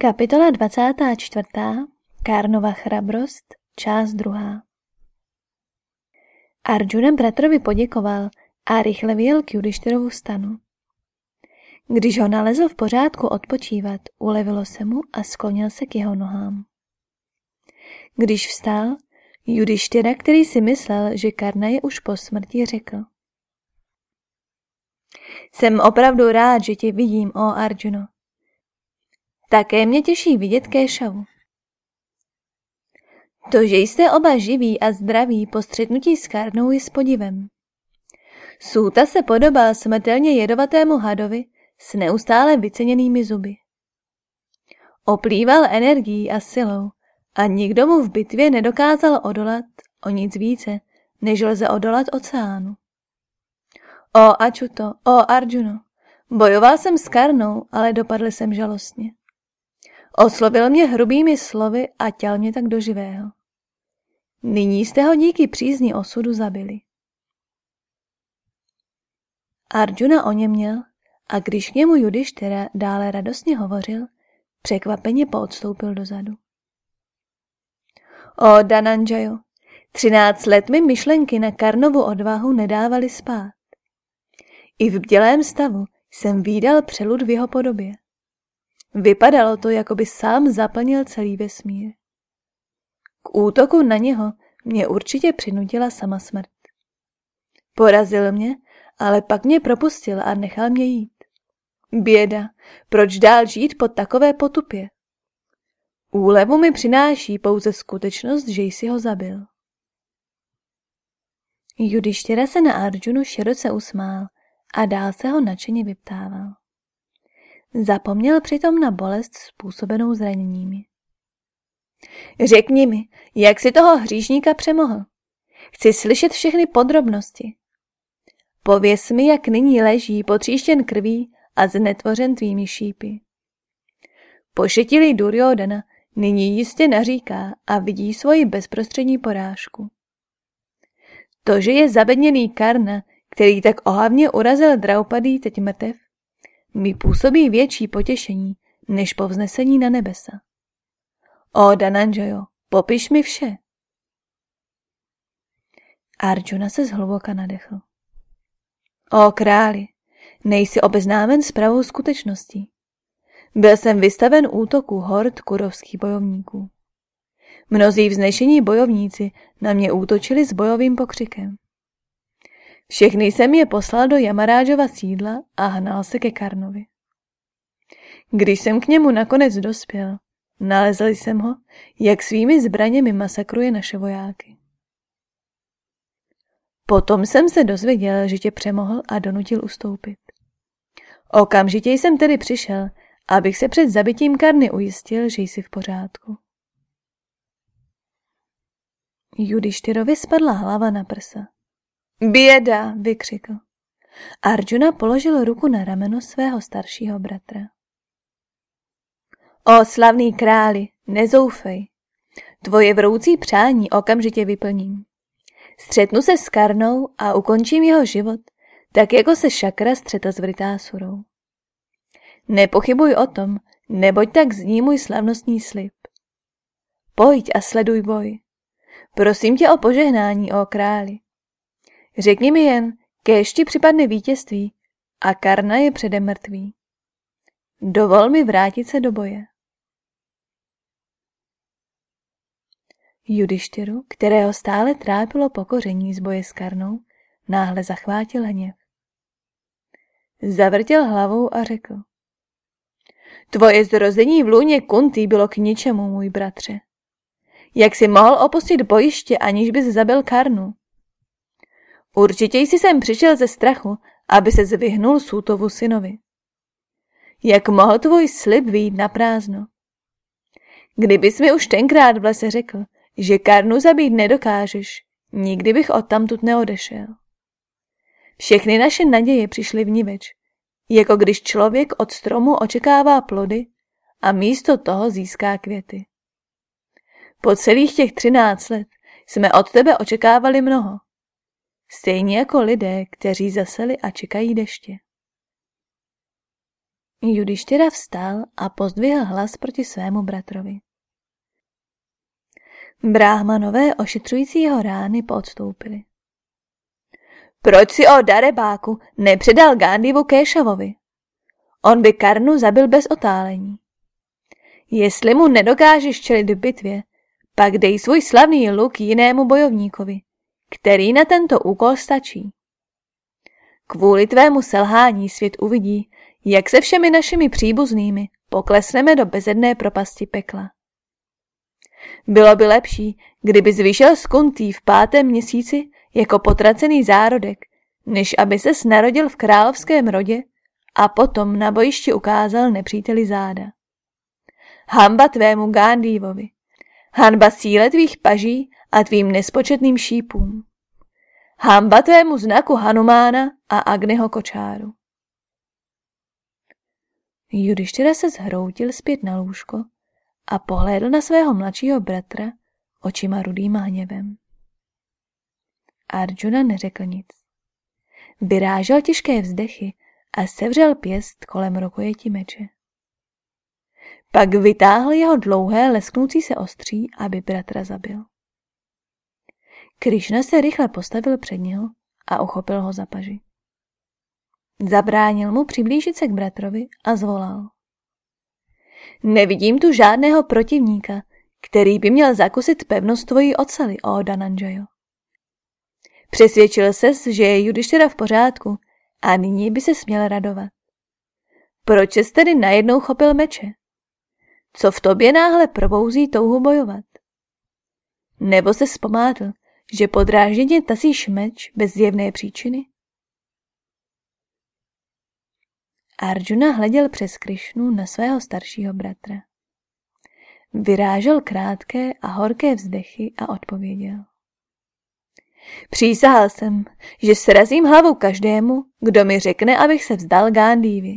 Kapitola 24. Kárnova chrabrost, část druhá. Arjuna bratrovi poděkoval a rychle vyjel k Judištyrovu stanu. Když ho nalezl v pořádku odpočívat, ulevilo se mu a sklonil se k jeho nohám. Když vstal, Judištyra, který si myslel, že Karna je už po smrti, řekl. Jsem opravdu rád, že tě vidím, o Arjuno. Také mě těší vidět Kéšavu. To, že jste oba živí a zdraví po střetnutí s Karnou je s podivem. Súta se podobal smrtelně jedovatému hadovi s neustále vyceněnými zuby. Oplýval energií a silou a nikdo mu v bitvě nedokázal odolat o nic více, než lze odolat oceánu. O Ačuto, o Arjuno, bojoval jsem s Karnou, ale dopadl jsem žalostně. Oslovil mě hrubými slovy a těl mě tak do živého. Nyní jste ho díky přízni osudu zabili. Arjuna o něm měl a když k němu Judištera dále radostně hovořil, překvapeně poodstoupil dozadu. O Dananjayo, třináct let mi myšlenky na Karnovu odvahu nedávaly spát. I v bdělém stavu jsem výdal přelud v jeho podobě. Vypadalo to, jako by sám zaplnil celý vesmír. K útoku na něho mě určitě přinutila sama smrt. Porazil mě, ale pak mě propustil a nechal mě jít. Běda, proč dál žít pod takové potupě? Úlevu mi přináší pouze skutečnost, že jsi ho zabil. Judištěra se na Arjunu široce usmál a dál se ho nadšeně vyptával. Zapomněl přitom na bolest způsobenou zraněními. Řekni mi, jak si toho hříšníka přemohl. Chci slyšet všechny podrobnosti. Pověz mi, jak nyní leží potříštěn krví a znetvořen tvými šípy. Pošetilý Duryodhana nyní jistě naříká a vidí svoji bezprostřední porážku. To, že je zabedněný Karna, který tak ohavně urazil Draupadý teď mrtev, mi působí větší potěšení, než povznesení na nebesa. O Dananjojo, popiš mi vše. Arjuna se zhluboka nadechl. O králi, nejsi obeznámen s pravou skutečností. Byl jsem vystaven útoku hord kurovských bojovníků. Mnozí vznešení bojovníci na mě útočili s bojovým pokřikem. Všechny jsem je poslal do Jamarážova sídla a hnal se ke Karnovi. Když jsem k němu nakonec dospěl, nalezl jsem ho, jak svými zbraněmi masakruje naše vojáky. Potom jsem se dozvěděl, že tě přemohl a donutil ustoupit. Okamžitě jsem tedy přišel, abych se před zabitím Karny ujistil, že jsi v pořádku. Judištyrovi spadla hlava na prsa. Běda, vykřikl. Arjuna položil ruku na rameno svého staršího bratra. O slavný králi, nezoufej. Tvoje vroucí přání okamžitě vyplním. Střetnu se s Karnou a ukončím jeho život, tak jako se Šakra střetl s Vritásurou. Nepochybuj o tom, neboť tak zní můj slavnostní slib. Pojď a sleduj boj. Prosím tě o požehnání, o králi. Řekni mi jen, kéž ti připadne vítězství a Karna je předem mrtvý. Dovol mi vrátit se do boje. Judištyru, kterého stále trápilo pokoření z boje s Karnou, náhle zachvátil hněv. Zavrtěl hlavou a řekl. Tvoje zrození v lůně Kunty bylo k ničemu, můj bratře. Jak jsi mohl opustit bojiště, aniž bys zabil Karnu? Určitě jsi sem přišel ze strachu, aby se zvyhnul Sútovu synovi. Jak mohl tvůj slib výjít na prázdno? Kdybys mi už tenkrát v lese řekl, že Karnu zabít nedokážeš, nikdy bych odtamtud neodešel. Všechny naše naděje přišly v niveč, jako když člověk od stromu očekává plody a místo toho získá květy. Po celých těch třináct let jsme od tebe očekávali mnoho, stejně jako lidé, kteří zaseli a čekají deště. Judištěra vstal a pozdvihl hlas proti svému bratrovi. Bráhmanové ošetřující jeho rány podstoupili. Proč si o darebáku nepředal Gandhivu Kéšavovi? On by Karnu zabil bez otálení. Jestli mu nedokážeš čelit v bitvě, pak dej svůj slavný luk jinému bojovníkovi, který na tento úkol stačí. Kvůli tvému selhání svět uvidí, jak se všemi našimi příbuznými poklesneme do bezedné propasti pekla. Bylo by lepší, kdyby zvýšel z kuntý v pátém měsíci jako potracený zárodek, než aby se narodil v královském rodě a potom na bojišti ukázal nepříteli záda. Hamba tvému Gandhivovi, hanba síle tvých paží a tvým nespočetným šípům. Hamba tvému znaku Hanumána a Agneho kočáru. Judištěra se zhroutil zpět na lůžko a pohlédl na svého mladšího bratra očima rudým hněvem. Arjuna neřekl nic. Vyrážel těžké vzdechy a sevřel pěst kolem rokojeti meče. Pak vytáhl jeho dlouhé lesknoucí se ostří, aby bratra zabil. Krišna se rychle postavil před něho a uchopil ho za paži. Zabránil mu přiblížit se k bratrovi a zvolal. Nevidím tu žádného protivníka, který by měl zakusit pevnost tvojí oceli, o Dananjayo. Přesvědčil ses, že je Judištěra v pořádku a nyní by se směl radovat. Proč jsi tedy najednou chopil meče? Co v tobě náhle probouzí touhu bojovat? Nebo se zpomátl, že podrážděně tasíš meč bez zjevné příčiny? Arjuna hleděl přes Krišnu na svého staršího bratra. Vyrážel krátké a horké vzdechy a odpověděl. Přísahal jsem, že srazím hlavu každému, kdo mi řekne, abych se vzdal Gándívy.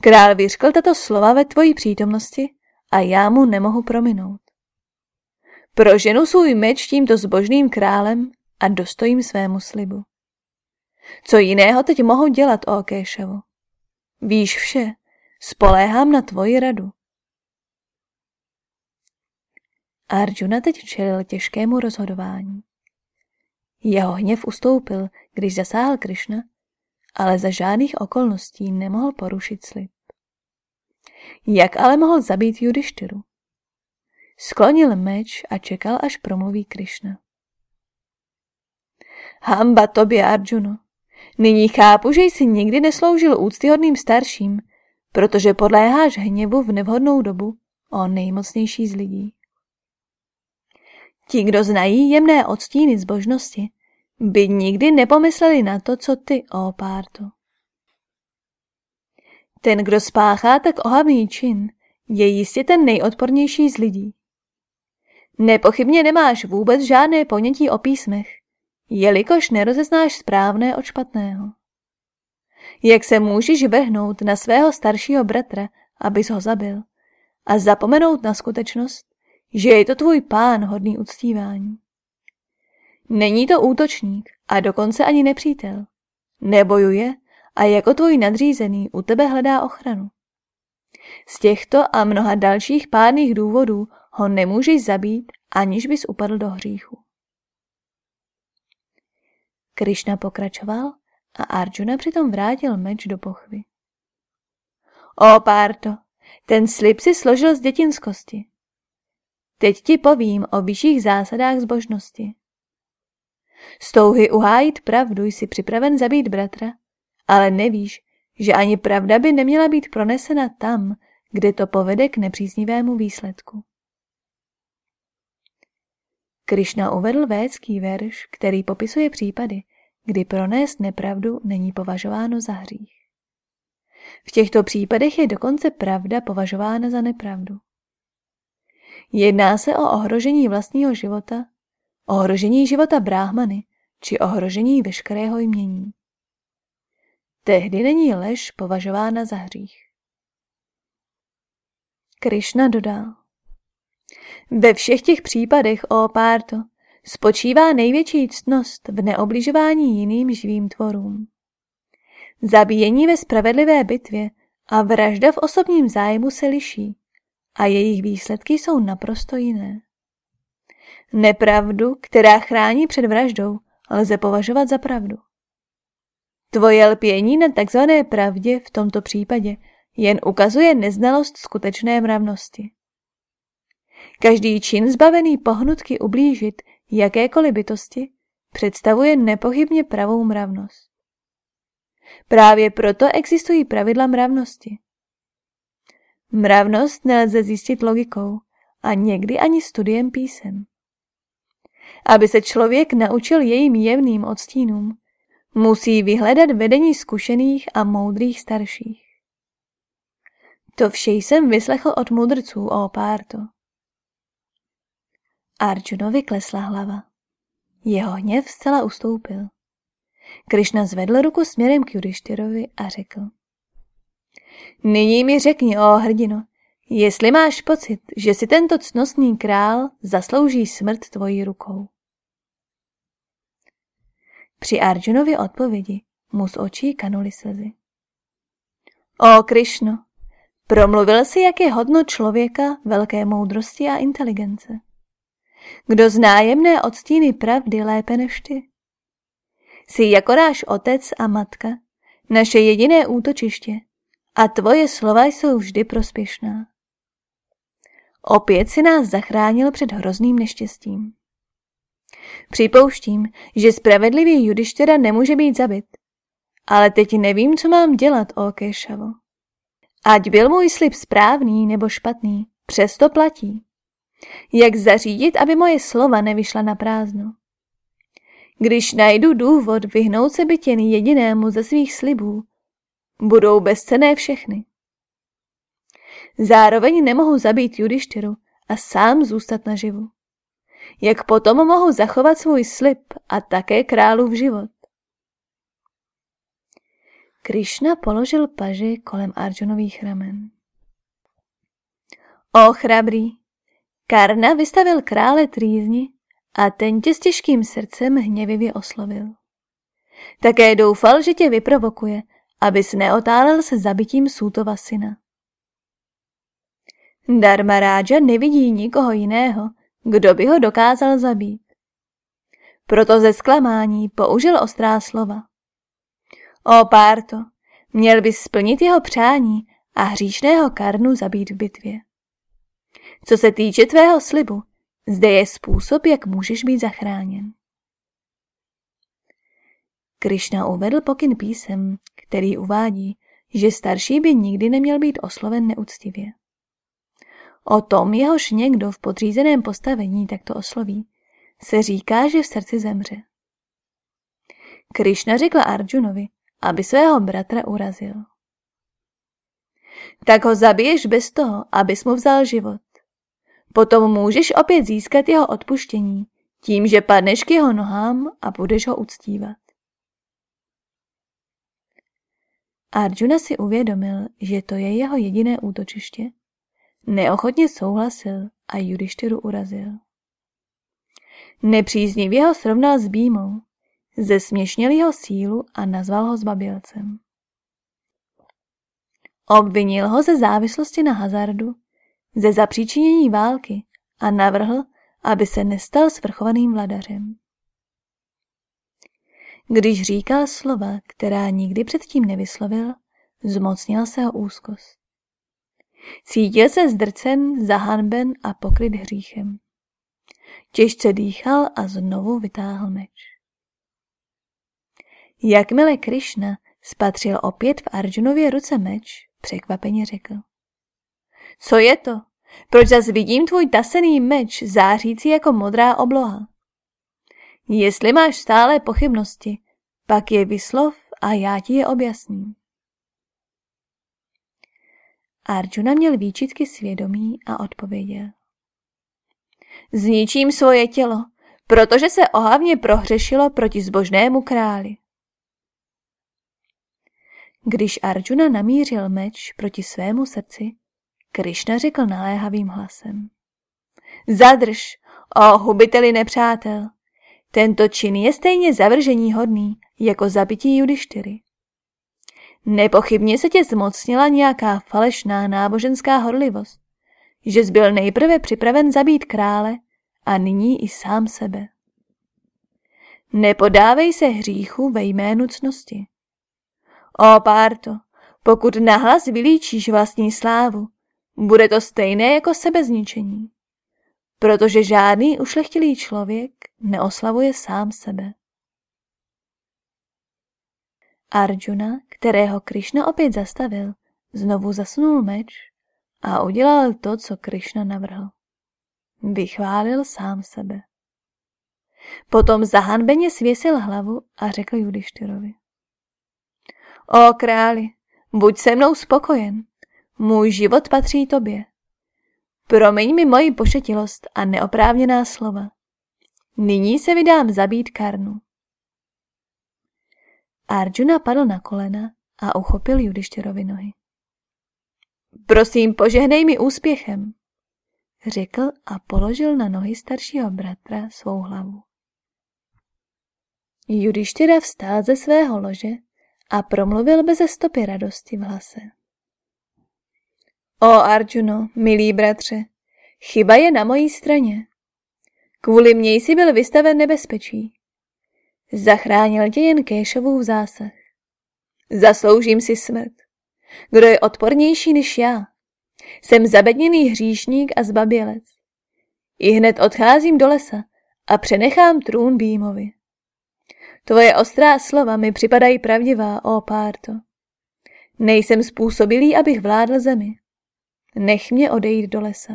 Král vyřkl tato slova ve tvojí přítomnosti a já mu nemohu prominout. Proženu svůj meč tímto zbožným králem a dostojím svému slibu. Co jiného teď mohu dělat, o Kéševo? Víš vše, spoléhám na tvoji radu. Arjuna teď čelil těžkému rozhodování. Jeho hněv ustoupil, když zasáhl Krišna, ale za žádných okolností nemohl porušit slib. Jak ale mohl zabít Judištyru? Sklonil meč a čekal, až promluví Krišna. Hamba tobě, Arjuno. Nyní chápu, že jsi nikdy nesloužil úctyhodným starším, protože podléháš hněvu v nevhodnou dobu o nejmocnější z lidí. Ti, kdo znají jemné odstíny zbožnosti, by nikdy nepomysleli na to, co ty, o párto. Ten, kdo spáchá tak ohavný čin, je jistě ten nejodpornější z lidí. Nepochybně nemáš vůbec žádné ponětí o písmech, jelikož nerozeznáš správné od špatného. Jak se můžeš vrhnout na svého staršího bratra, abys ho zabil, a zapomenout na skutečnost, že je to tvůj pán hodný uctívání. Není to útočník a dokonce ani nepřítel. Nebojuje a jako tvůj nadřízený u tebe hledá ochranu. Z těchto a mnoha dalších pádných důvodů ho nemůžeš zabít, aniž bys upadl do hříchu. Krišna pokračoval a Arjuna přitom vrátil meč do pochvy. O, Párto, ten slib si složil z dětinskosti. Teď ti povím o vyšších zásadách zbožnosti. Z touhy uhájit pravdu jsi připraven zabít bratra, ale nevíš, že ani pravda by neměla být pronesena tam, kde to povede k nepříznivému výsledku. Krišna uvedl védský verš, který popisuje případy, kdy pronést nepravdu není považováno za hřích. V těchto případech je dokonce pravda považována za nepravdu. Jedná se o ohrožení vlastního života, ohrožení života bráhmany či ohrožení veškerého jmění. Tehdy není lež považována za hřích. Krišna dodal. Ve všech těch případech, o párto, spočívá největší ctnost v neobližování jiným živým tvorům. Zabíjení ve spravedlivé bitvě a vražda v osobním zájmu se liší a jejich výsledky jsou naprosto jiné. Nepravdu, která chrání před vraždou, lze považovat za pravdu. Tvoje lpění na takzvané pravdě v tomto případě jen ukazuje neznalost skutečné mravnosti. Každý čin zbavený pohnutky ublížit jakékoliv bytosti představuje nepochybně pravou mravnost. Právě proto existují pravidla mravnosti. Mravnost nelze zjistit logikou a někdy ani studiem písem. Aby se člověk naučil jejím jemným odstínům, musí vyhledat vedení zkušených a moudrých starších. To vše jsem vyslechl od mudrců o párto. Arjunovi klesla hlava. Jeho hněv zcela ustoupil. Krišna zvedl ruku směrem k Judištyrovi a řekl. Nyní mi řekni, o hrdino, jestli máš pocit, že si tento cnostný král zaslouží smrt tvojí rukou. Při Arjunově odpovědi mu z očí kanuly slzy. O Krišno, promluvil si, jak je hodno člověka velké moudrosti a inteligence. Kdo zná jemné odstíny pravdy lépe než ty? Jsi jako náš otec a matka, naše jediné útočiště a tvoje slova jsou vždy prospěšná. Opět si nás zachránil před hrozným neštěstím. Připouštím, že spravedlivý judištěra nemůže být zabit, ale teď nevím, co mám dělat, o Kešavo. Ať byl můj slib správný nebo špatný, přesto platí. Jak zařídit, aby moje slova nevyšla na prázdno? Když najdu důvod vyhnout se byt jen jedinému ze svých slibů, budou bezcené všechny. Zároveň nemohu zabít Judištyru a sám zůstat naživu. Jak potom mohu zachovat svůj slib a také králu v život? Krišna položil paži kolem Arjunových ramen. O chrabrý, Karna vystavil krále trýzni a ten tě s těžkým srdcem hněvivě oslovil. Také doufal, že tě vyprovokuje, abys neotálel se zabitím Sútova syna. Dharmaráža nevidí nikoho jiného, kdo by ho dokázal zabít. Proto ze zklamání použil ostrá slova. O Párto, měl bys splnit jeho přání a hříšného Karnu zabít v bitvě. Co se týče tvého slibu, zde je způsob, jak můžeš být zachráněn. Krišna uvedl pokyn písem, který uvádí, že starší by nikdy neměl být osloven neúctivě. O tom, jehož někdo v podřízeném postavení takto osloví, se říká, že v srdci zemře. Krišna řekla Arjunovi, aby svého bratra urazil. Tak ho zabiješ bez toho, abys mu vzal život. Potom můžeš opět získat jeho odpuštění, tím, že padneš k jeho nohám a budeš ho uctívat. Arjuna si uvědomil, že to je jeho jediné útočiště. Neochotně souhlasil a Judištyru urazil. Nepříznivě ho srovnal s Bímou, zesměšnil jeho sílu a nazval ho zbabilcem. Obvinil ho ze závislosti na hazardu ze zapříčinění války a navrhl, aby se nestal svrchovaným vladařem. Když říkal slova, která nikdy předtím nevyslovil, zmocnil se ho úzkost. Cítil se zdrcen, zahanben a pokryt hříchem. Těžce dýchal a znovu vytáhl meč. Jakmile Krišna spatřil opět v Arjunově ruce meč, překvapeně řekl. Co je to? Proč zas vidím tvůj tasený meč zářící jako modrá obloha? Jestli máš stále pochybnosti, pak je vyslov a já ti je objasním. Arjuna měl výčitky svědomí a odpověděl. Zničím svoje tělo, protože se ohavně prohřešilo proti zbožnému králi. Když Arjuna namířil meč proti svému srdci, Krišna řekl naléhavým hlasem. Zadrž, o hubiteli nepřátel. Tento čin je stejně zavržení hodný jako zabití Judištyry. Nepochybně se tě zmocnila nějaká falešná náboženská horlivost, že jsi byl nejprve připraven zabít krále a nyní i sám sebe. Nepodávej se hříchu ve jménu cnosti. O párto, pokud nahlas vylíčíš vlastní slávu, bude to stejné jako sebezničení, protože žádný ušlechtilý člověk neoslavuje sám sebe. Arjuna, kterého Krišna opět zastavil, znovu zasunul meč a udělal to, co Krišna navrhl. Vychválil sám sebe. Potom zahanbeně svěsil hlavu a řekl Judištyrovi. O králi, buď se mnou spokojen. Můj život patří tobě. Promiň mi moji pošetilost a neoprávněná slova. Nyní se vydám zabít Karnu. Arjuna padl na kolena a uchopil Judištěrovi nohy. Prosím, požehnej mi úspěchem, řekl a položil na nohy staršího bratra svou hlavu. Judištěra vstál ze svého lože a promluvil beze stopy radosti v hlase. O Arjuno, milý bratře, chyba je na mojí straně. Kvůli mně jsi byl vystaven nebezpečí. Zachránil tě jen Kéšovův zásah. Zasloužím si smrt. Kdo je odpornější než já? Jsem zabedněný hříšník a zbabělec. I hned odcházím do lesa a přenechám trůn Bímovi. Tvoje ostrá slova mi připadají pravdivá, ó párto. Nejsem způsobilý, abych vládl zemi. Nech mě odejít do lesa.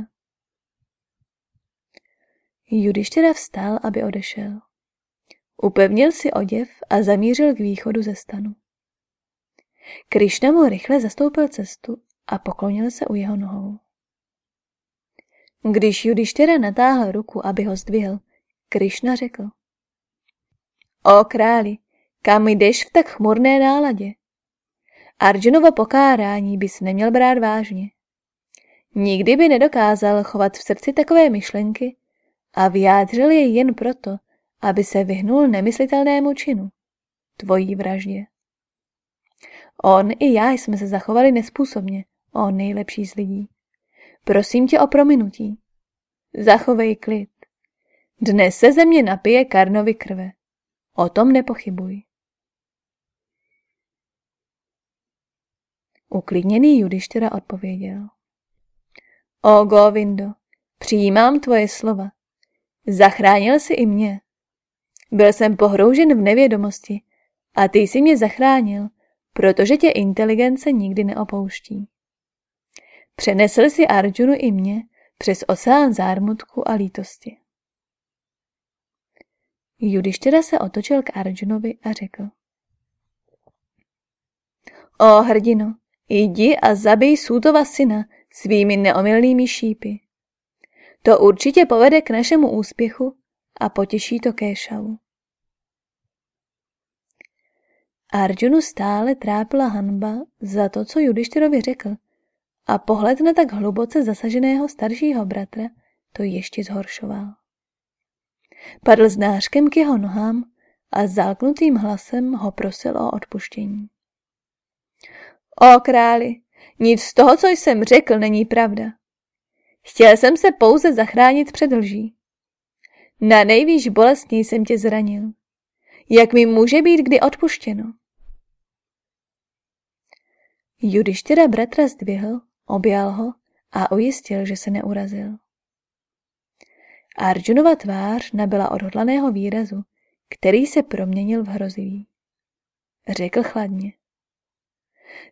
Judištěra vstal, aby odešel. Upevnil si oděv a zamířil k východu ze stanu. Krišna mu rychle zastoupil cestu a poklonil se u jeho nohou. Když Judištěra natáhl ruku, aby ho zdvihl, Krišna řekl. O králi, kam jdeš v tak chmurné náladě? Arjunovo pokárání bys neměl brát vážně. Nikdy by nedokázal chovat v srdci takové myšlenky a vyjádřil je jen proto, aby se vyhnul nemyslitelnému činu, tvojí vraždě. On i já jsme se zachovali nespůsobně, o nejlepší z lidí. Prosím tě o prominutí. Zachovej klid. Dnes se země napije Karnovi krve. O tom nepochybuj. Uklidněný Judištěra odpověděl. O Govindo, přijímám tvoje slova. Zachránil jsi i mě. Byl jsem pohroužen v nevědomosti a ty jsi mě zachránil, protože tě inteligence nikdy neopouští. Přenesl si Arjunu i mě přes oceán zármutku a lítosti. Judištěra se otočil k Arjunovi a řekl. O hrdino, jdi a zabij Sůtova syna svými neomilnými šípy. To určitě povede k našemu úspěchu a potěší to Kéšavu. Arjunu stále trápila hanba za to, co Judištyrovi řekl a pohled na tak hluboce zasaženého staršího bratra to ještě zhoršoval. Padl s nářkem k jeho nohám a zálknutým hlasem ho prosil o odpuštění. O králi, nic z toho, co jsem řekl, není pravda. Chtěl jsem se pouze zachránit před lží. Na nejvýš bolestně jsem tě zranil. Jak mi může být kdy odpuštěno? Judištěra bratra zdvihl, objal ho a ujistil, že se neurazil. Arjunova tvář nabyla odhodlaného výrazu, který se proměnil v hrozivý. Řekl chladně.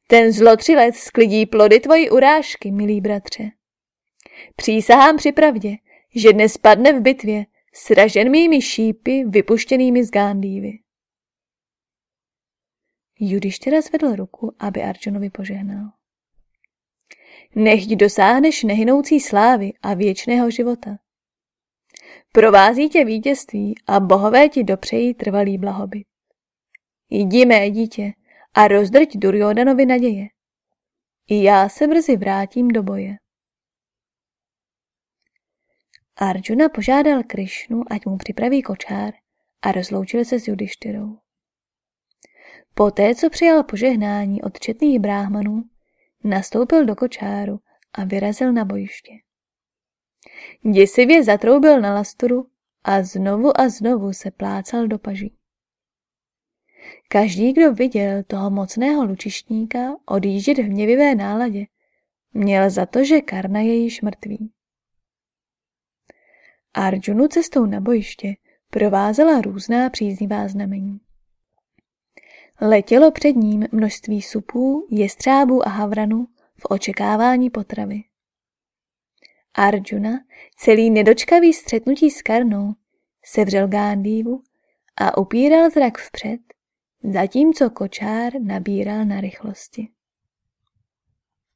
Ten zlotřilec sklidí plody tvojí urážky, milý bratře. Přísahám při pravdě, že dnes padne v bitvě, sražen mými šípy vypuštěnými z Gándívy. Judištěra zvedl ruku, aby Arjunovi požehnal. Nechť dosáhneš nehynoucí slávy a věčného života. Provází tě vítězství a bohové ti dopřejí trvalý blahobyt. Jdi mé dítě a rozdrť Duryodanovi naděje. I já se brzy vrátím do boje. Arjuna požádal Krišnu, ať mu připraví kočár a rozloučil se s Judištyrou. Poté, co přijal požehnání od četných bráhmanů, nastoupil do kočáru a vyrazil na bojiště. Děsivě zatroubil na lasturu a znovu a znovu se plácal do paží. Každý, kdo viděl toho mocného lučištníka odjíždět v hněvivé náladě, měl za to, že Karna je již mrtvý. Arjunu cestou na bojiště provázela různá příznivá znamení. Letělo před ním množství supů, jestřábů a havranů v očekávání potravy. Arjuna, celý nedočkavý střetnutí s Karnou, sevřel Gandhivu a upíral zrak vpřed, zatímco kočár nabíral na rychlosti.